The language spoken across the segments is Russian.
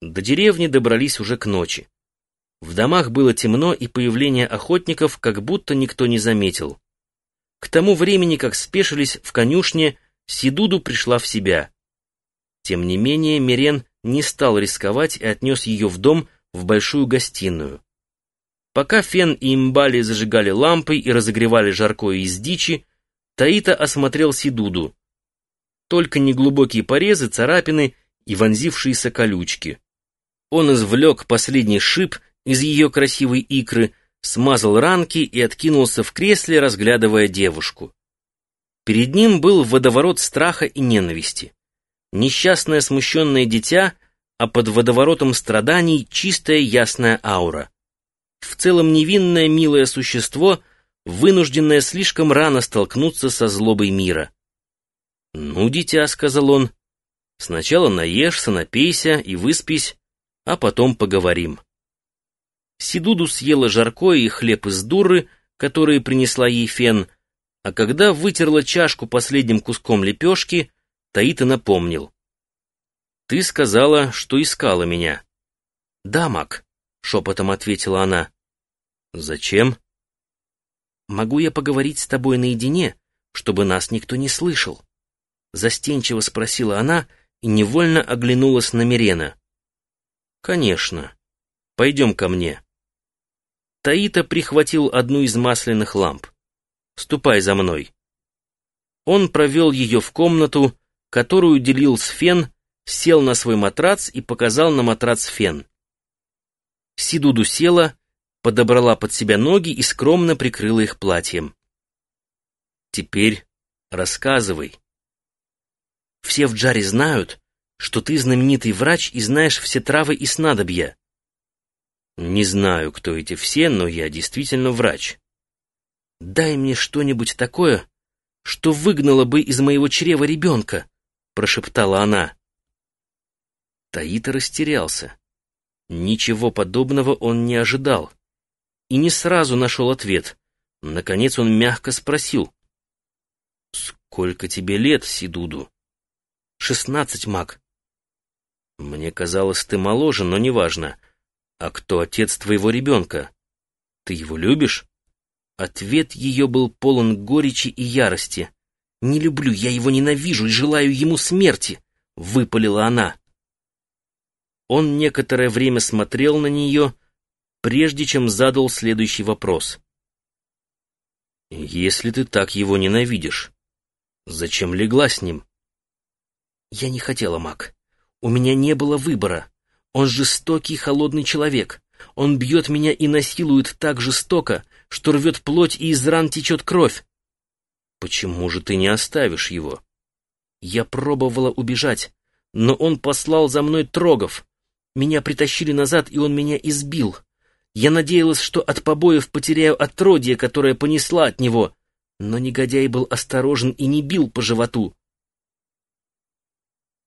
До деревни добрались уже к ночи. В домах было темно, и появление охотников как будто никто не заметил. К тому времени, как спешились в конюшне, Сидуду пришла в себя. Тем не менее, Мирен не стал рисковать и отнес ее в дом в большую гостиную. Пока Фен и Имбали зажигали лампы и разогревали жаркое из дичи, Таита осмотрел Сидуду. Только неглубокие порезы, царапины и вонзившиеся колючки. Он извлек последний шип из ее красивой икры, смазал ранки и откинулся в кресле, разглядывая девушку. Перед ним был водоворот страха и ненависти. Несчастное смущенное дитя, а под водоворотом страданий чистая ясная аура. В целом невинное милое существо, вынужденное слишком рано столкнуться со злобой мира. «Ну, дитя», — сказал он, — «сначала наешься, напейся и выспись, а потом поговорим». Сидуду съела жаркое и хлеб из дуры, которые принесла ей фен, а когда вытерла чашку последним куском лепешки, Таита напомнил. «Ты сказала, что искала меня». «Да, Мак», — шепотом ответила она. «Зачем?» «Могу я поговорить с тобой наедине, чтобы нас никто не слышал?» Застенчиво спросила она и невольно оглянулась на Мирена. «Конечно. Пойдем ко мне». Таита прихватил одну из масляных ламп. «Ступай за мной». Он провел ее в комнату, которую делил с Фен, сел на свой матрац и показал на матрац Фен. Сидуду села, подобрала под себя ноги и скромно прикрыла их платьем. «Теперь рассказывай». «Все в Джаре знают, что ты знаменитый врач и знаешь все травы и снадобья». «Не знаю, кто эти все, но я действительно врач». «Дай мне что-нибудь такое, что выгнало бы из моего чрева ребенка», — прошептала она. Таита растерялся. Ничего подобного он не ожидал. И не сразу нашел ответ. Наконец он мягко спросил. «Сколько тебе лет, Сидуду?» «Шестнадцать, маг». «Мне казалось, ты моложе, но неважно. А кто отец твоего ребенка? Ты его любишь?» Ответ ее был полон горечи и ярости. «Не люблю, я его ненавижу и желаю ему смерти!» — выпалила она. Он некоторое время смотрел на нее, прежде чем задал следующий вопрос. «Если ты так его ненавидишь, зачем легла с ним?» «Я не хотела, Мак. У меня не было выбора. Он жестокий, холодный человек. Он бьет меня и насилует так жестоко, что рвет плоть и из ран течет кровь. Почему же ты не оставишь его? Я пробовала убежать, но он послал за мной трогов. Меня притащили назад, и он меня избил. Я надеялась, что от побоев потеряю отродье, которое понесла от него, но негодяй был осторожен и не бил по животу.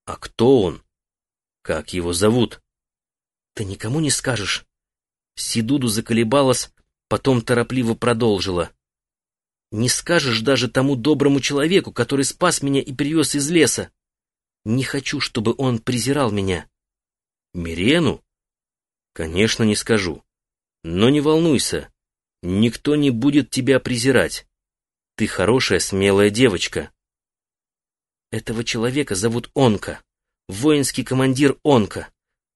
А кто он? Как его зовут? Ты никому не скажешь. Сидуду заколебалась, потом торопливо продолжила. Не скажешь даже тому доброму человеку, который спас меня и привез из леса. Не хочу, чтобы он презирал меня. Мирену? Конечно, не скажу. Но не волнуйся, никто не будет тебя презирать. Ты хорошая, смелая девочка. Этого человека зовут Онка, воинский командир Онка.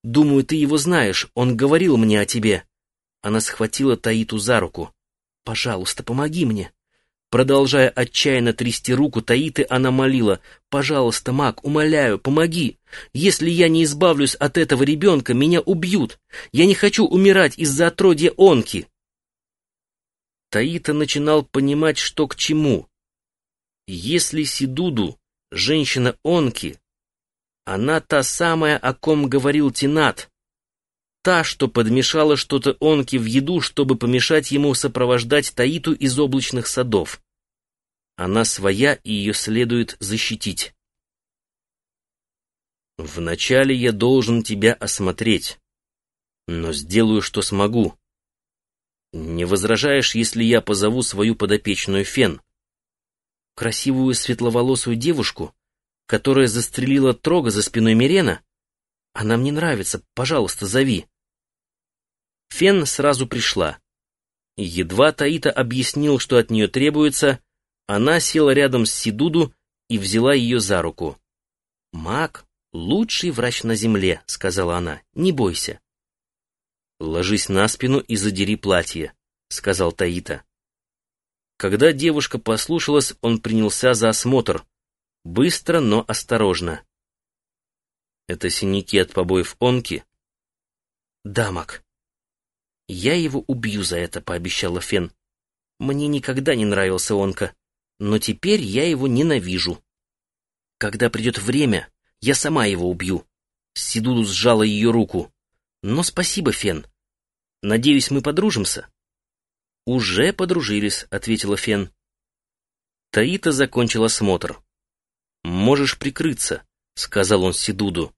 Думаю, ты его знаешь, он говорил мне о тебе. Она схватила Таиту за руку. Пожалуйста, помоги мне. Продолжая отчаянно трясти руку Таиты, она молила, «Пожалуйста, маг, умоляю, помоги! Если я не избавлюсь от этого ребенка, меня убьют! Я не хочу умирать из-за отродья Онки!» Таита начинал понимать, что к чему. Если Сидуду, женщина Онки, она та самая, о ком говорил Тинат, та, что подмешала что-то Онке в еду, чтобы помешать ему сопровождать Таиту из облачных садов. Она своя, и ее следует защитить. Вначале я должен тебя осмотреть, но сделаю, что смогу. Не возражаешь, если я позову свою подопечную Фен? Красивую светловолосую девушку, которая застрелила Трога за спиной Мирена? Она мне нравится, пожалуйста, зови». Фен сразу пришла. Едва Таита объяснил, что от нее требуется, она села рядом с Сидуду и взяла ее за руку. «Маг — лучший врач на земле», — сказала она, — «не бойся». «Ложись на спину и задери платье», — сказал Таита. Когда девушка послушалась, он принялся за осмотр. Быстро, но осторожно. «Это синяки от побоев Онки?» «Да, Мак». «Я его убью за это», — пообещала Фен. «Мне никогда не нравился Онка, но теперь я его ненавижу. Когда придет время, я сама его убью». Сидуду сжала ее руку. «Но спасибо, Фен. Надеюсь, мы подружимся?» «Уже подружились», — ответила Фен. Таита закончил осмотр. «Можешь прикрыться», — сказал он Сидуду.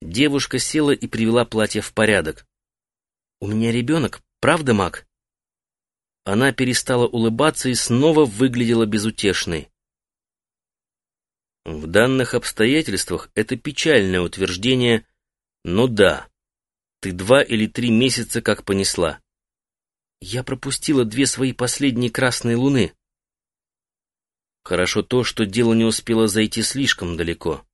Девушка села и привела платье в порядок. «У меня ребенок, правда, маг?» Она перестала улыбаться и снова выглядела безутешной. В данных обстоятельствах это печальное утверждение, но да, ты два или три месяца как понесла. Я пропустила две свои последние красные луны. Хорошо то, что дело не успело зайти слишком далеко.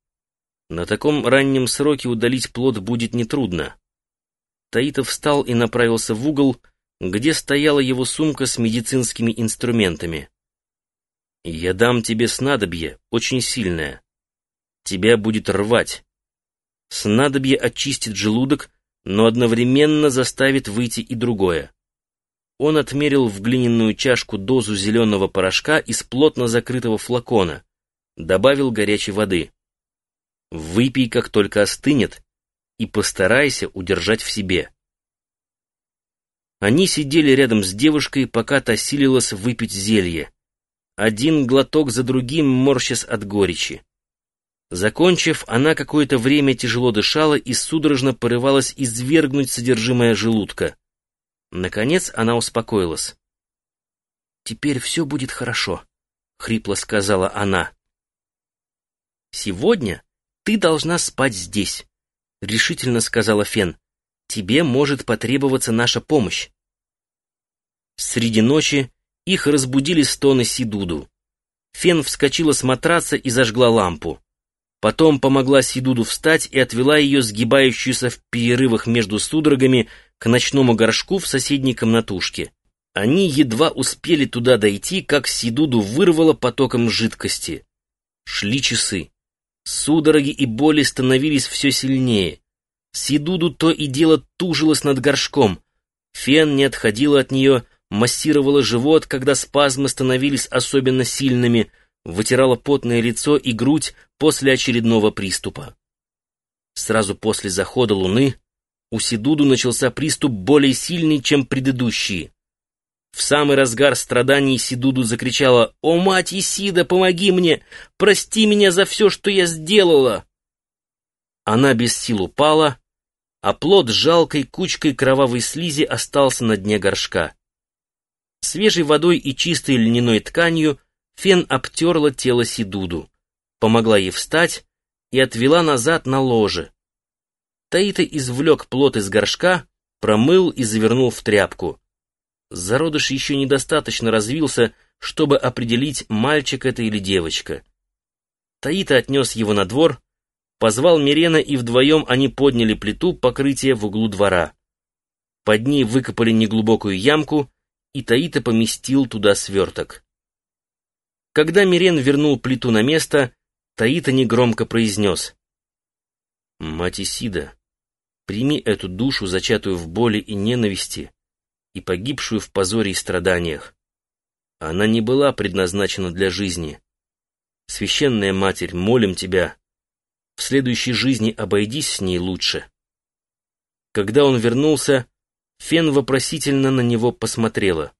На таком раннем сроке удалить плод будет нетрудно. Таитов встал и направился в угол, где стояла его сумка с медицинскими инструментами. «Я дам тебе снадобье, очень сильное. Тебя будет рвать. Снадобье очистит желудок, но одновременно заставит выйти и другое». Он отмерил в глиняную чашку дозу зеленого порошка из плотно закрытого флакона, добавил горячей воды. «Выпей, как только остынет, и постарайся удержать в себе. Они сидели рядом с девушкой, пока та силилась выпить зелье. Один глоток за другим, морщась от горечи. Закончив, она какое-то время тяжело дышала и судорожно порывалась извергнуть содержимое желудка. Наконец она успокоилась. «Теперь все будет хорошо», — хрипло сказала она. «Сегодня ты должна спать здесь. — решительно сказала Фен. «Тебе может потребоваться наша помощь». Среди ночи их разбудили стоны Сидуду. Фен вскочила с матраца и зажгла лампу. Потом помогла Сидуду встать и отвела ее, сгибающуюся в перерывах между судорогами, к ночному горшку в соседней комнатушке. Они едва успели туда дойти, как Сидуду вырвало потоком жидкости. Шли часы. Судороги и боли становились все сильнее. Сидуду то и дело тужилась над горшком. Фен не отходила от нее, массировала живот, когда спазмы становились особенно сильными, вытирала потное лицо и грудь после очередного приступа. Сразу после захода луны у Сидуду начался приступ более сильный, чем предыдущий. В самый разгар страданий Сидуду закричала «О, мать Исида, помоги мне! Прости меня за все, что я сделала!» Она без сил упала, а плод с жалкой кучкой кровавой слизи остался на дне горшка. Свежей водой и чистой льняной тканью Фен обтерла тело Сидуду, помогла ей встать и отвела назад на ложе. Таита извлек плод из горшка, промыл и завернул в тряпку. Зародыш еще недостаточно развился, чтобы определить, мальчик это или девочка. Таита отнес его на двор, позвал Мирена, и вдвоем они подняли плиту покрытия в углу двора. Под ней выкопали неглубокую ямку, и Таита поместил туда сверток. Когда Мирен вернул плиту на место, Таита негромко произнес. «Мать Исида, прими эту душу, зачатую в боли и ненависти, и погибшую в позоре и страданиях. Она не была предназначена для жизни. Священная Матерь, молим Тебя, в следующей жизни обойдись с ней лучше. Когда он вернулся, Фен вопросительно на него посмотрела.